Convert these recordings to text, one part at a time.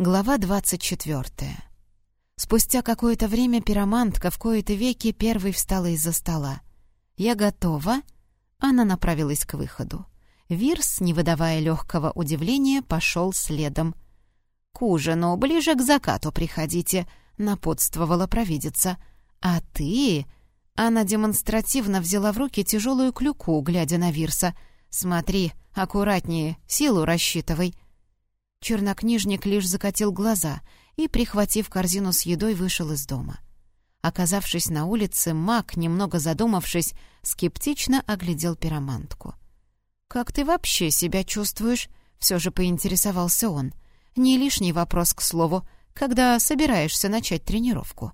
Глава двадцать четвертая. Спустя какое-то время пиромантка в кои-то веки первой встала из-за стола. «Я готова?» Она направилась к выходу. Вирс, не выдавая легкого удивления, пошел следом. «К ужину, ближе к закату приходите», — напутствовала провидица. «А ты...» Она демонстративно взяла в руки тяжелую клюку, глядя на Вирса. «Смотри, аккуратнее, силу рассчитывай». Чернокнижник лишь закатил глаза и, прихватив корзину с едой, вышел из дома. Оказавшись на улице, маг, немного задумавшись, скептично оглядел пиромантку. «Как ты вообще себя чувствуешь?» — все же поинтересовался он. «Не лишний вопрос, к слову, когда собираешься начать тренировку».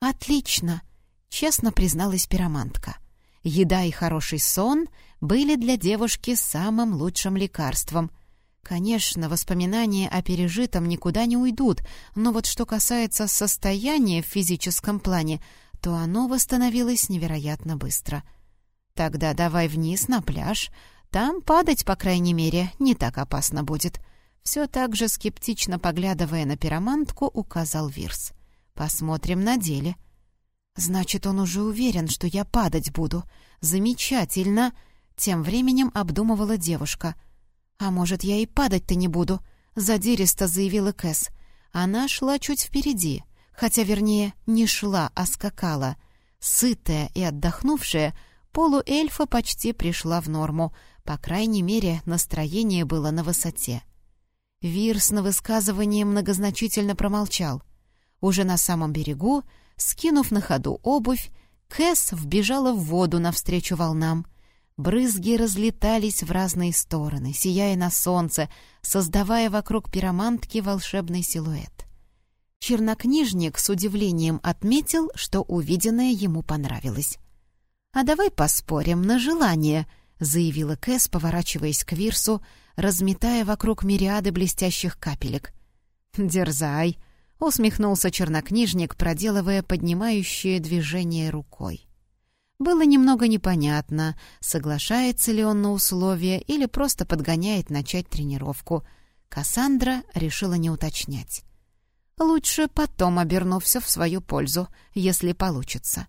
«Отлично!» — честно призналась пиромантка. Еда и хороший сон были для девушки самым лучшим лекарством — Конечно, воспоминания о пережитом никуда не уйдут, но вот что касается состояния в физическом плане, то оно восстановилось невероятно быстро. Тогда давай вниз на пляж. Там падать, по крайней мере, не так опасно будет. Все так же скептично поглядывая на пиромантку, указал Вирс. Посмотрим на деле. Значит, он уже уверен, что я падать буду. Замечательно. Тем временем обдумывала девушка — «А может, я и падать-то не буду?» — задиристо заявила Кэс. Она шла чуть впереди, хотя, вернее, не шла, а скакала. Сытая и отдохнувшая, полуэльфа почти пришла в норму. По крайней мере, настроение было на высоте. Вирс на высказывание многозначительно промолчал. Уже на самом берегу, скинув на ходу обувь, Кэс вбежала в воду навстречу волнам — Брызги разлетались в разные стороны, сияя на солнце, создавая вокруг пиромантки волшебный силуэт. Чернокнижник с удивлением отметил, что увиденное ему понравилось. «А давай поспорим на желание», — заявила Кэс, поворачиваясь к Вирсу, разметая вокруг мириады блестящих капелек. «Дерзай», — усмехнулся чернокнижник, проделывая поднимающее движение рукой. Было немного непонятно, соглашается ли он на условия или просто подгоняет начать тренировку. Кассандра решила не уточнять. Лучше потом оберну все в свою пользу, если получится.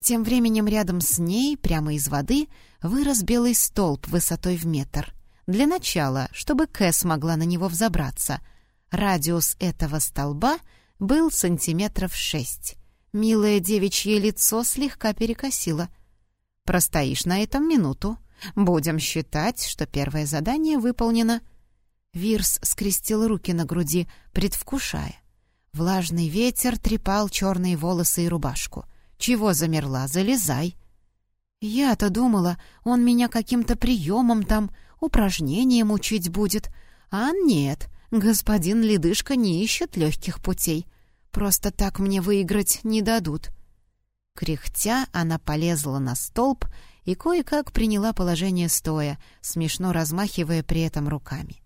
Тем временем рядом с ней, прямо из воды, вырос белый столб высотой в метр. Для начала, чтобы Кэс могла на него взобраться. Радиус этого столба был сантиметров шесть. Милое девичье лицо слегка перекосило. «Простоишь на этом минуту. Будем считать, что первое задание выполнено». Вирс скрестил руки на груди, предвкушая. Влажный ветер трепал черные волосы и рубашку. «Чего замерла? Залезай!» «Я-то думала, он меня каким-то приемом там, упражнением учить будет. А нет, господин Ледышка не ищет легких путей. Просто так мне выиграть не дадут». Кряхтя, она полезла на столб и кое-как приняла положение стоя, смешно размахивая при этом руками.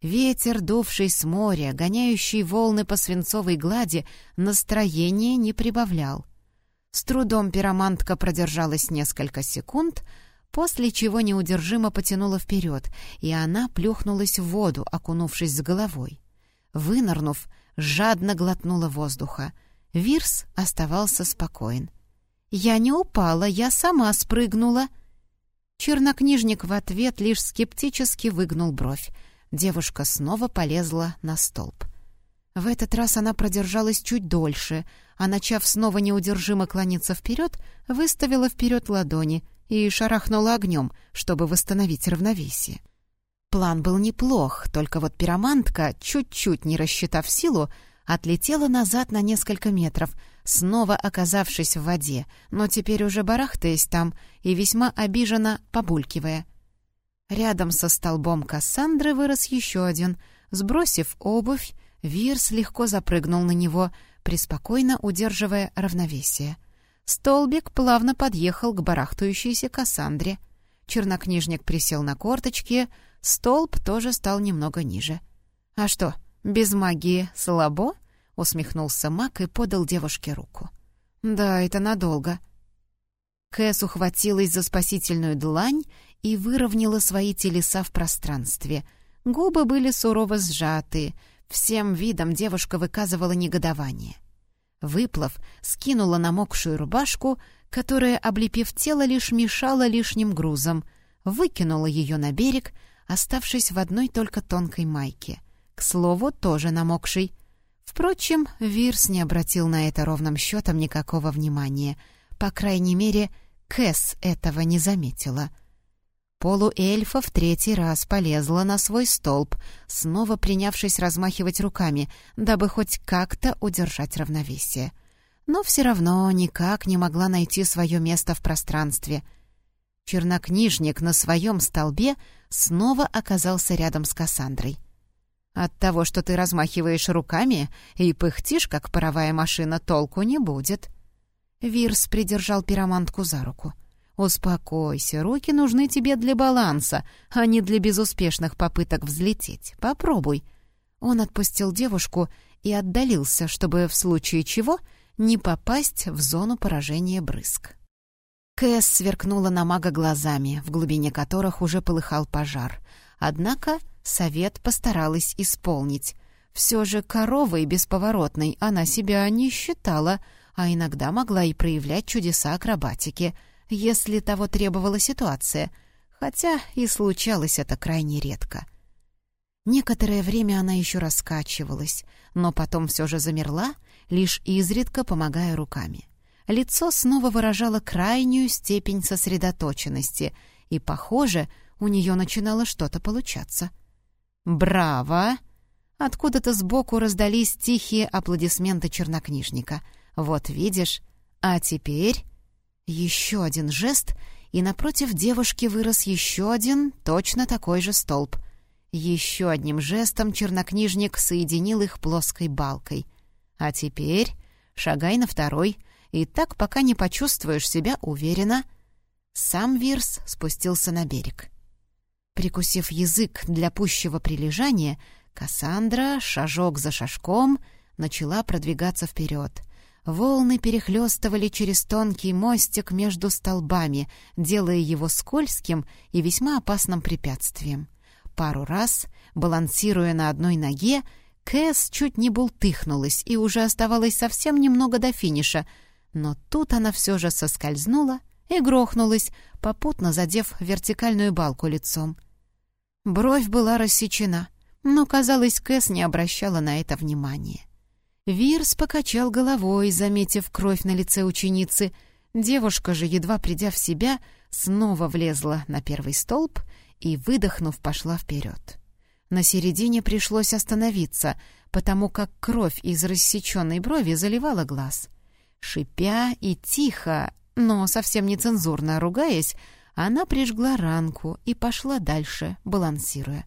Ветер, дувший с моря, гоняющий волны по свинцовой глади, настроение не прибавлял. С трудом пиромантка продержалась несколько секунд, после чего неудержимо потянула вперед, и она плюхнулась в воду, окунувшись с головой. Вынырнув, жадно глотнула воздуха. Вирс оставался спокоен. «Я не упала, я сама спрыгнула». Чернокнижник в ответ лишь скептически выгнул бровь. Девушка снова полезла на столб. В этот раз она продержалась чуть дольше, а, начав снова неудержимо клониться вперед, выставила вперед ладони и шарахнула огнем, чтобы восстановить равновесие. План был неплох, только вот пиромантка, чуть-чуть не рассчитав силу, отлетела назад на несколько метров, снова оказавшись в воде, но теперь уже барахтаясь там и весьма обиженно побулькивая. Рядом со столбом Кассандры вырос еще один. Сбросив обувь, Вирс легко запрыгнул на него, преспокойно удерживая равновесие. Столбик плавно подъехал к барахтающейся Кассандре. Чернокнижник присел на корточки — Столб тоже стал немного ниже. «А что, без магии слабо?» — усмехнулся маг и подал девушке руку. «Да, это надолго». Кэс ухватилась за спасительную длань и выровняла свои телеса в пространстве. Губы были сурово сжаты. Всем видом девушка выказывала негодование. Выплав, скинула намокшую рубашку, которая, облепив тело, лишь мешала лишним грузом, выкинула ее на берег, оставшись в одной только тонкой майке. К слову, тоже намокшей. Впрочем, Вирс не обратил на это ровным счетом никакого внимания. По крайней мере, Кэс этого не заметила. Полуэльфа в третий раз полезла на свой столб, снова принявшись размахивать руками, дабы хоть как-то удержать равновесие. Но все равно никак не могла найти свое место в пространстве. Чернокнижник на своем столбе снова оказался рядом с Кассандрой. «От того, что ты размахиваешь руками и пыхтишь, как паровая машина, толку не будет». Вирс придержал пиромантку за руку — «Успокойся, руки нужны тебе для баланса, а не для безуспешных попыток взлететь. Попробуй». Он отпустил девушку и отдалился, чтобы в случае чего не попасть в зону поражения брызг. Кэс сверкнула на мага глазами, в глубине которых уже полыхал пожар. Однако совет постаралась исполнить. Все же коровой бесповоротной она себя не считала, а иногда могла и проявлять чудеса акробатики — если того требовала ситуация, хотя и случалось это крайне редко. Некоторое время она еще раскачивалась, но потом все же замерла, лишь изредка помогая руками. Лицо снова выражало крайнюю степень сосредоточенности, и, похоже, у нее начинало что-то получаться. «Браво!» Откуда-то сбоку раздались тихие аплодисменты чернокнижника. «Вот видишь. А теперь...» Еще один жест, и напротив девушки вырос еще один, точно такой же столб. Еще одним жестом чернокнижник соединил их плоской балкой. А теперь шагай на второй, и так пока не почувствуешь себя уверенно. Сам Вирс спустился на берег. Прикусив язык для пущего прилежания, Кассандра, шажок за шажком, начала продвигаться вперед — Волны перехлестывали через тонкий мостик между столбами, делая его скользким и весьма опасным препятствием. Пару раз, балансируя на одной ноге, Кэс чуть не бултыхнулась и уже оставалось совсем немного до финиша, но тут она все же соскользнула и грохнулась, попутно задев вертикальную балку лицом. Бровь была рассечена, но, казалось, Кэс не обращала на это внимания. Вирс покачал головой, заметив кровь на лице ученицы. Девушка же, едва придя в себя, снова влезла на первый столб и, выдохнув, пошла вперед. На середине пришлось остановиться, потому как кровь из рассеченной брови заливала глаз. Шипя и тихо, но совсем нецензурно ругаясь, она прижгла ранку и пошла дальше, балансируя.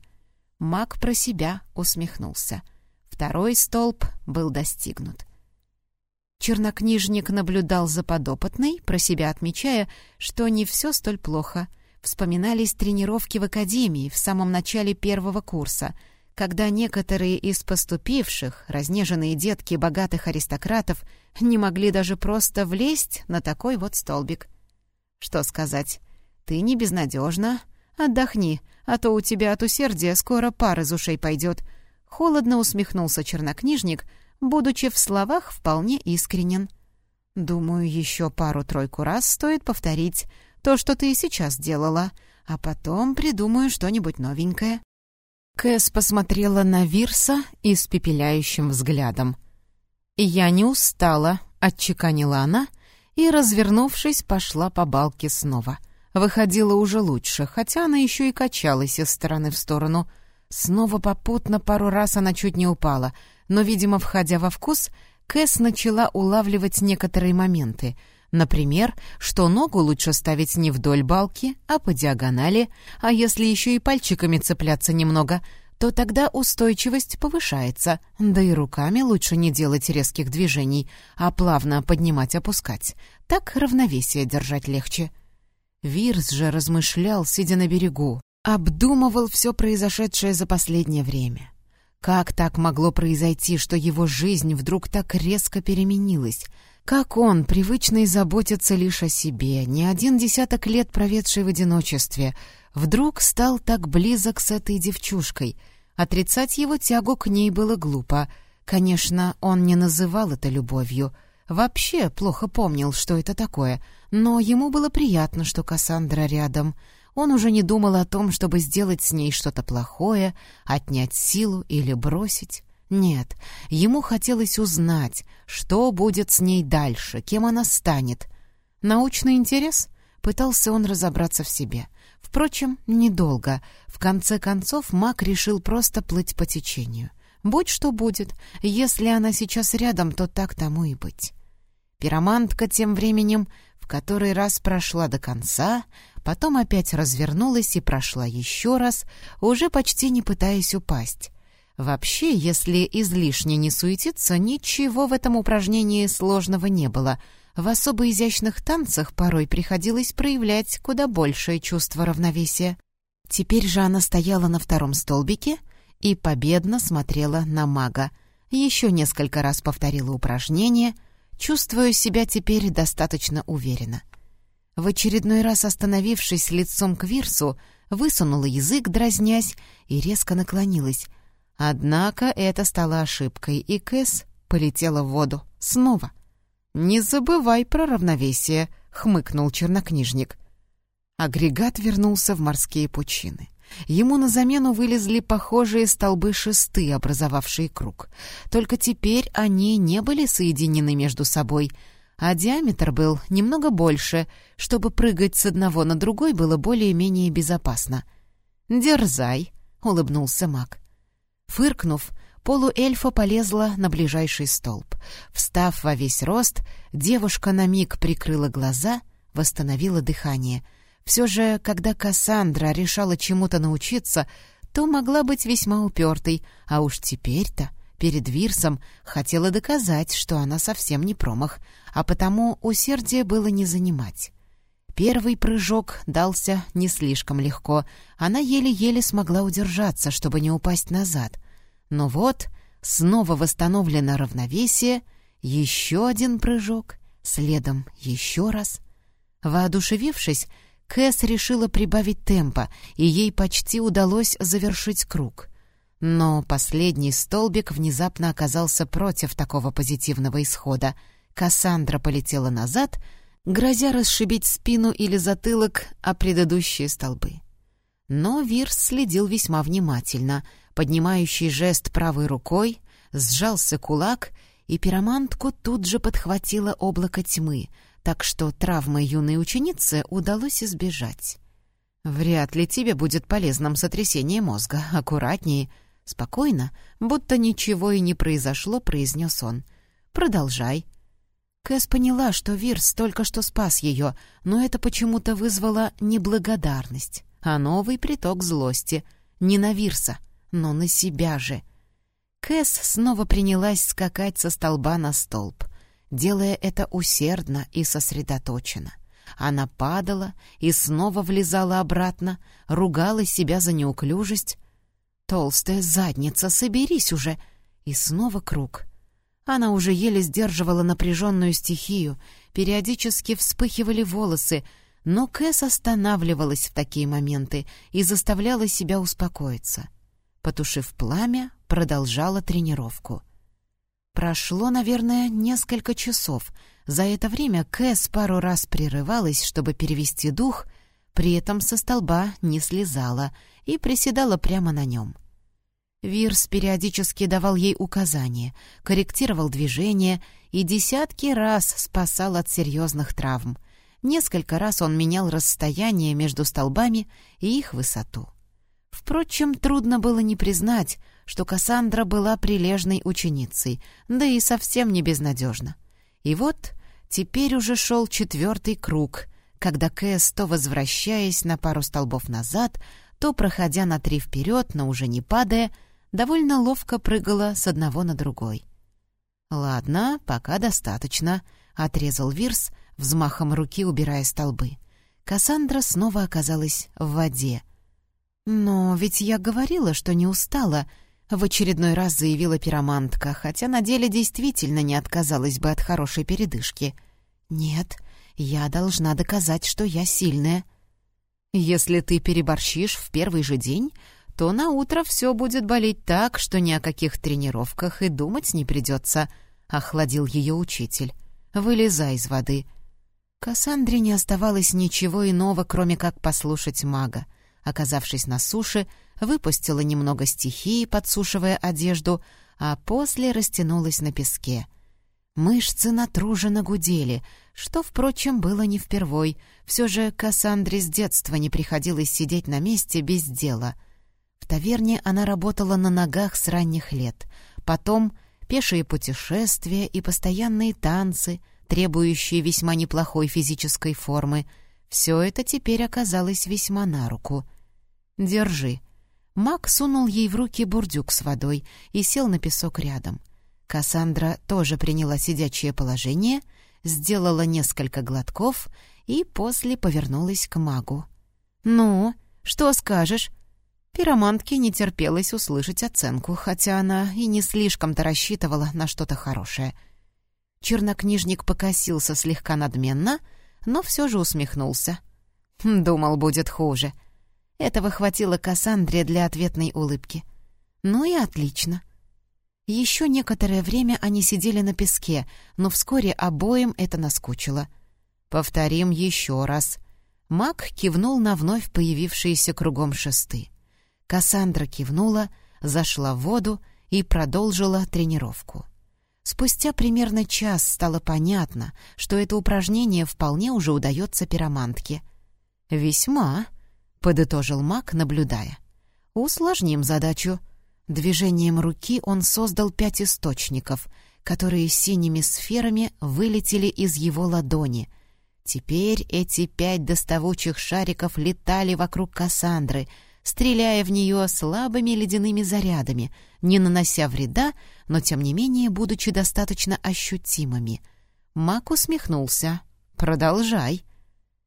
Маг про себя усмехнулся — Второй столб был достигнут. Чернокнижник наблюдал за подопытной, про себя отмечая, что не все столь плохо. Вспоминались тренировки в академии в самом начале первого курса, когда некоторые из поступивших, разнеженные детки богатых аристократов, не могли даже просто влезть на такой вот столбик. Что сказать? Ты не безнадежна. Отдохни, а то у тебя от усердия скоро пар из ушей пойдет — Холодно усмехнулся чернокнижник, будучи в словах вполне искренен. «Думаю, еще пару-тройку раз стоит повторить то, что ты и сейчас делала, а потом придумаю что-нибудь новенькое». Кэс посмотрела на Вирса испепеляющим взглядом. «Я не устала», — отчеканила она, и, развернувшись, пошла по балке снова. Выходила уже лучше, хотя она еще и качалась из стороны в сторону — Снова попутно пару раз она чуть не упала, но, видимо, входя во вкус, Кэс начала улавливать некоторые моменты. Например, что ногу лучше ставить не вдоль балки, а по диагонали, а если еще и пальчиками цепляться немного, то тогда устойчивость повышается, да и руками лучше не делать резких движений, а плавно поднимать-опускать. Так равновесие держать легче. Вирс же размышлял, сидя на берегу, обдумывал все произошедшее за последнее время. Как так могло произойти, что его жизнь вдруг так резко переменилась? Как он, привычный заботиться лишь о себе, не один десяток лет проведший в одиночестве, вдруг стал так близок с этой девчушкой? Отрицать его тягу к ней было глупо. Конечно, он не называл это любовью. Вообще плохо помнил, что это такое. Но ему было приятно, что Кассандра рядом. Он уже не думал о том, чтобы сделать с ней что-то плохое, отнять силу или бросить. Нет, ему хотелось узнать, что будет с ней дальше, кем она станет. Научный интерес? Пытался он разобраться в себе. Впрочем, недолго. В конце концов, маг решил просто плыть по течению. Будь что будет, если она сейчас рядом, то так тому и быть. Пиромантка тем временем в который раз прошла до конца, потом опять развернулась и прошла еще раз, уже почти не пытаясь упасть. Вообще, если излишне не суетиться, ничего в этом упражнении сложного не было — в особо изящных танцах порой приходилось проявлять куда большее чувство равновесия. Теперь же она стояла на втором столбике и победно смотрела на мага. Еще несколько раз повторила упражнение, чувствуя себя теперь достаточно уверенно. В очередной раз остановившись лицом к Вирсу, высунула язык, дразнясь, и резко наклонилась. Однако это стало ошибкой, и Кэс полетела в воду. Снова — «Не забывай про равновесие», — хмыкнул чернокнижник. Агрегат вернулся в морские пучины. Ему на замену вылезли похожие столбы-шесты, образовавшие круг. Только теперь они не были соединены между собой, а диаметр был немного больше, чтобы прыгать с одного на другой было более-менее безопасно. «Дерзай», — улыбнулся маг. Фыркнув, полуэльфа полезла на ближайший столб. Встав во весь рост, девушка на миг прикрыла глаза, восстановила дыхание. Все же, когда Кассандра решала чему-то научиться, то могла быть весьма упертой, а уж теперь-то перед Вирсом хотела доказать, что она совсем не промах, а потому усердие было не занимать. Первый прыжок дался не слишком легко. Она еле-еле смогла удержаться, чтобы не упасть назад. Но вот снова восстановлено равновесие, еще один прыжок, следом еще раз. Воодушевившись, Кэс решила прибавить темпа, и ей почти удалось завершить круг. Но последний столбик внезапно оказался против такого позитивного исхода. Кассандра полетела назад, грозя расшибить спину или затылок о предыдущие столбы. Но Вирс следил весьма внимательно — поднимающий жест правой рукой, сжался кулак, и пиромантку тут же подхватило облако тьмы, так что травмы юной ученицы удалось избежать. «Вряд ли тебе будет полезным сотрясение мозга. Аккуратнее. Спокойно, будто ничего и не произошло», — произнес он. «Продолжай». Кэс поняла, что Вирс только что спас ее, но это почему-то вызвало неблагодарность, а новый приток злости. Не на Вирса — но на себя же. Кэс снова принялась скакать со столба на столб, делая это усердно и сосредоточенно. Она падала и снова влезала обратно, ругала себя за неуклюжесть. «Толстая задница, соберись уже!» И снова круг. Она уже еле сдерживала напряженную стихию, периодически вспыхивали волосы, но Кэс останавливалась в такие моменты и заставляла себя успокоиться — потушив пламя, продолжала тренировку. Прошло, наверное, несколько часов. За это время Кэс пару раз прерывалась, чтобы перевести дух, при этом со столба не слезала и приседала прямо на нем. Вирс периодически давал ей указания, корректировал движения и десятки раз спасал от серьезных травм. Несколько раз он менял расстояние между столбами и их высоту. Впрочем, трудно было не признать, что Кассандра была прилежной ученицей, да и совсем не безнадежна. И вот теперь уже шел четвертый круг, когда Кэс, то возвращаясь на пару столбов назад, то, проходя на три вперед, но уже не падая, довольно ловко прыгала с одного на другой. «Ладно, пока достаточно», — отрезал Вирс, взмахом руки убирая столбы. Кассандра снова оказалась в воде — «Но ведь я говорила, что не устала», — в очередной раз заявила пиромантка, хотя на деле действительно не отказалась бы от хорошей передышки. «Нет, я должна доказать, что я сильная». «Если ты переборщишь в первый же день, то на утро все будет болеть так, что ни о каких тренировках и думать не придется», — охладил ее учитель. «Вылезай из воды». Кассандре не оставалось ничего иного, кроме как послушать мага. Оказавшись на суше, выпустила немного стихии, подсушивая одежду, а после растянулась на песке. Мышцы натруженно гудели, что, впрочем, было не впервой. Все же Кассандре с детства не приходилось сидеть на месте без дела. В таверне она работала на ногах с ранних лет. Потом пешие путешествия и постоянные танцы, требующие весьма неплохой физической формы. Все это теперь оказалось весьма на руку. «Держи». Мак сунул ей в руки бурдюк с водой и сел на песок рядом — Кассандра тоже приняла сидячее положение, сделала несколько глотков и после повернулась к магу. «Ну, что скажешь?» Пиромантке не терпелось услышать оценку, хотя она и не слишком-то рассчитывала на что-то хорошее. Чернокнижник покосился слегка надменно, но все же усмехнулся. Думал, будет хуже. Этого хватило Кассандре для ответной улыбки. «Ну и отлично». Еще некоторое время они сидели на песке, но вскоре обоим это наскучило. «Повторим еще раз». Мак кивнул на вновь появившиеся кругом шесты. Кассандра кивнула, зашла в воду и продолжила тренировку. Спустя примерно час стало понятно, что это упражнение вполне уже удается пиромантке. «Весьма», — подытожил Мак, наблюдая. «Усложним задачу». Движением руки он создал пять источников, которые синими сферами вылетели из его ладони. Теперь эти пять доставучих шариков летали вокруг Кассандры, стреляя в нее слабыми ледяными зарядами, не нанося вреда, но тем не менее будучи достаточно ощутимыми. Мак усмехнулся. «Продолжай».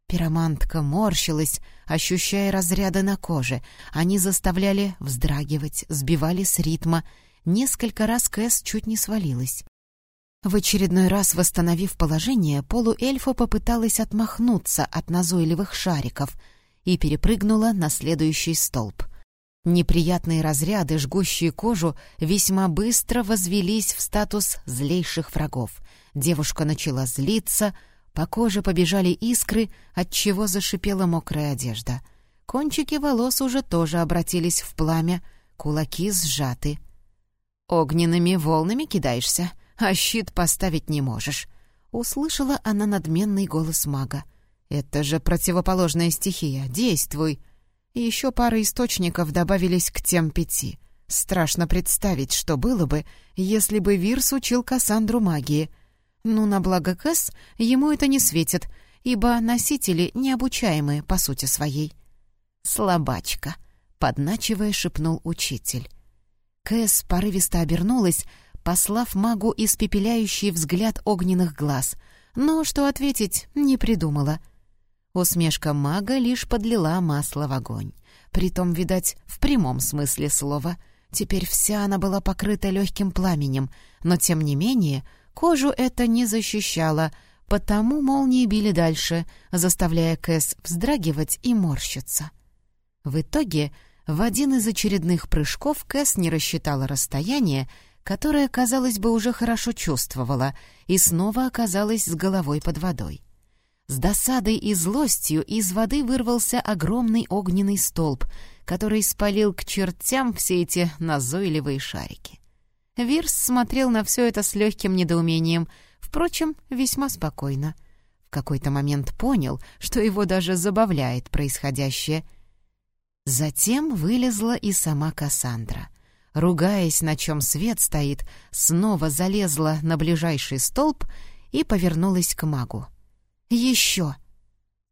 Пиромантка морщилась, ощущая разряды на коже. Они заставляли вздрагивать, сбивали с ритма. Несколько раз Кэс чуть не свалилась. В очередной раз восстановив положение, полуэльфа попыталась отмахнуться от назойливых шариков и перепрыгнула на следующий столб. Неприятные разряды, жгущие кожу, весьма быстро возвелись в статус злейших врагов. Девушка начала злиться — по коже побежали искры, от чего зашипела мокрая одежда. Кончики волос уже тоже обратились в пламя, кулаки сжаты. «Огненными волнами кидаешься, а щит поставить не можешь», — услышала она надменный голос мага. «Это же противоположная стихия, действуй!» Еще пара источников добавились к тем пяти. Страшно представить, что было бы, если бы Вирс учил Кассандру магии — ну, на благо Кэс ему это не светит, ибо носители необучаемые по сути своей. «Слабачка», — подначивая, шепнул учитель. Кэс порывисто обернулась, послав магу испепеляющий взгляд огненных глаз, но что ответить не придумала. Усмешка мага лишь подлила масло в огонь. Притом, видать, в прямом смысле слова. Теперь вся она была покрыта легким пламенем, но, тем не менее, Кожу это не защищало, потому молнии били дальше, заставляя Кэс вздрагивать и морщиться. В итоге, в один из очередных прыжков Кэс не рассчитала расстояние, которое, казалось бы, уже хорошо чувствовала, и снова оказалась с головой под водой. С досадой и злостью из воды вырвался огромный огненный столб, который спалил к чертям все эти назойливые шарики. Вирс смотрел на все это с легким недоумением, впрочем, весьма спокойно. В какой-то момент понял, что его даже забавляет происходящее. Затем вылезла и сама Кассандра. Ругаясь, на чем свет стоит, снова залезла на ближайший столб и повернулась к магу. «Еще!»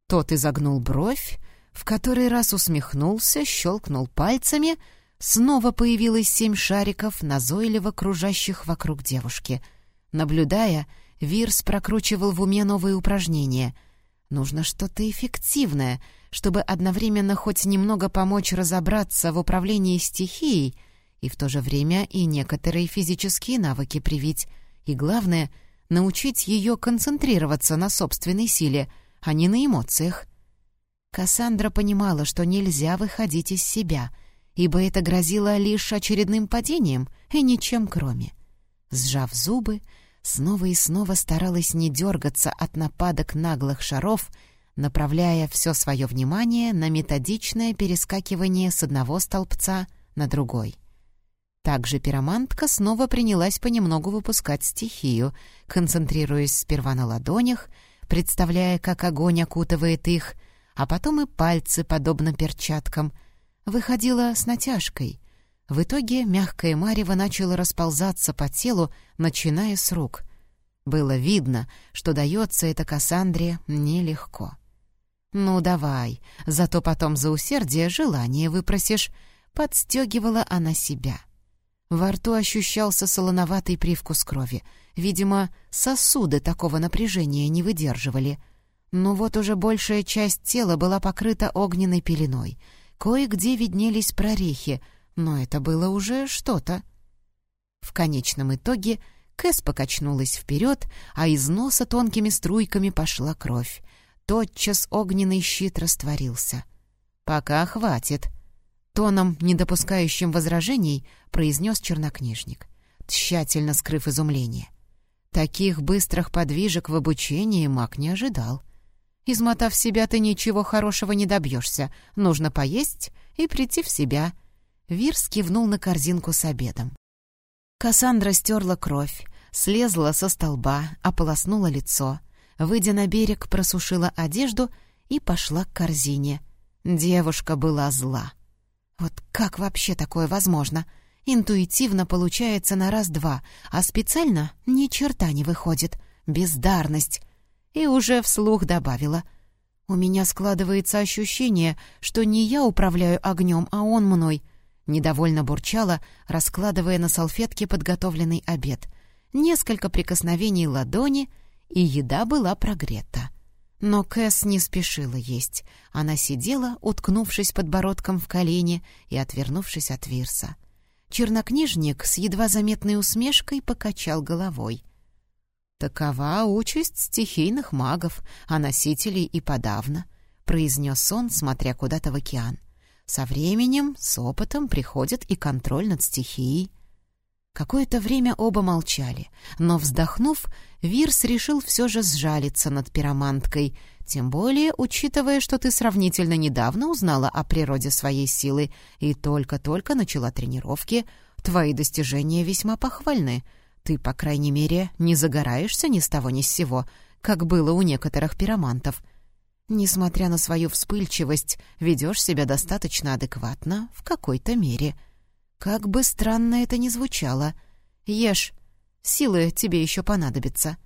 Тот изогнул бровь, в который раз усмехнулся, щелкнул пальцами — Снова появилось семь шариков, назойливо кружащих вокруг девушки. Наблюдая, Вирс прокручивал в уме новые упражнения. Нужно что-то эффективное, чтобы одновременно хоть немного помочь разобраться в управлении стихией и в то же время и некоторые физические навыки привить. И главное — научить ее концентрироваться на собственной силе, а не на эмоциях. Кассандра понимала, что нельзя выходить из себя — ибо это грозило лишь очередным падением и ничем кроме. Сжав зубы, снова и снова старалась не дергаться от нападок наглых шаров, направляя все свое внимание на методичное перескакивание с одного столбца на другой. Также пиромантка снова принялась понемногу выпускать стихию, концентрируясь сперва на ладонях, представляя, как огонь окутывает их, а потом и пальцы, подобно перчаткам. Выходила с натяжкой. В итоге мягкое марево начало расползаться по телу, начиная с рук. Было видно, что дается это Кассандре нелегко. «Ну, давай, зато потом за усердие желание выпросишь», — подстегивала она себя. — во рту ощущался солоноватый привкус крови. Видимо, сосуды такого напряжения не выдерживали. Но вот уже большая часть тела была покрыта огненной пеленой. Кое-где виднелись прорехи, но это было уже что-то. В конечном итоге Кэс покачнулась вперед, а из носа тонкими струйками пошла кровь. Тотчас огненный щит растворился. «Пока хватит», Тоном, не допускающим возражений, произнес чернокнижник, тщательно скрыв изумление. Таких быстрых подвижек в обучении маг не ожидал. Измотав себя, ты ничего хорошего не добьешься. Нужно поесть и прийти в себя. Вирс кивнул на корзинку с обедом. Кассандра стерла кровь, слезла со столба, ополоснула лицо. Выйдя на берег, просушила одежду и пошла к корзине. Девушка была зла. Вот как вообще такое возможно? Интуитивно получается на раз-два, а специально ни черта не выходит. Бездарность. И уже вслух добавила. У меня складывается ощущение, что не я управляю огнем, а он мной. Недовольно бурчала, раскладывая на салфетке подготовленный обед. Несколько прикосновений ладони, и еда была прогрета. Но Кэс не спешила есть. Она сидела, уткнувшись подбородком в колени и отвернувшись от Вирса. Чернокнижник с едва заметной усмешкой покачал головой. «Такова участь стихийных магов, а носителей и подавно», — произнес он, смотря куда-то в океан. «Со временем, с опытом приходит и контроль над стихией». Какое-то время оба молчали, но, вздохнув, Вирс решил все же сжалиться над пироманткой, тем более, учитывая, что ты сравнительно недавно узнала о природе своей силы и только-только начала тренировки, твои достижения весьма похвальны. Ты, по крайней мере, не загораешься ни с того ни с сего, как было у некоторых пиромантов. Несмотря на свою вспыльчивость, ведешь себя достаточно адекватно в какой-то мере — как бы странно это ни звучало. Ешь, силы тебе еще понадобятся.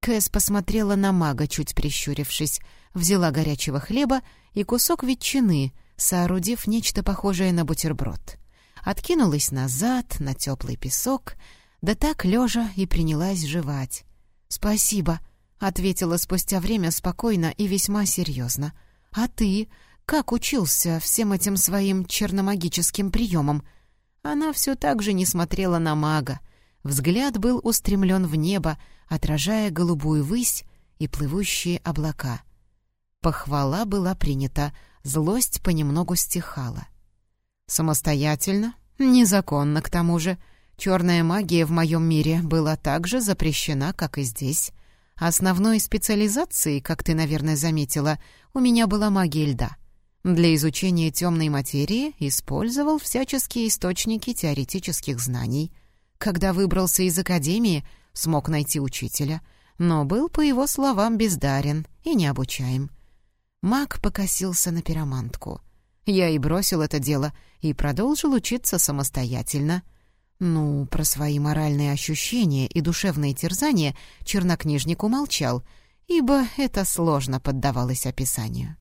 Кэс посмотрела на мага, чуть прищурившись, взяла горячего хлеба и кусок ветчины, соорудив нечто похожее на бутерброд. Откинулась назад, на теплый песок, да так лежа и принялась жевать. «Спасибо», — ответила спустя время спокойно и весьма серьезно. «А ты? Как учился всем этим своим черномагическим приемам? Она все так же не смотрела на мага. Взгляд был устремлен в небо, отражая голубую высь и плывущие облака. Похвала была принята, злость понемногу стихала. Самостоятельно, незаконно к тому же. Черная магия в моем мире была так же запрещена, как и здесь. Основной специализацией, как ты, наверное, заметила, у меня была магия льда — для изучения темной материи использовал всяческие источники теоретических знаний. Когда выбрался из академии, смог найти учителя, но был, по его словам, бездарен и необучаем. Маг покосился на пиромантку. Я и бросил это дело, и продолжил учиться самостоятельно. Ну, про свои моральные ощущения и душевные терзания чернокнижник умолчал, ибо это сложно поддавалось описанию.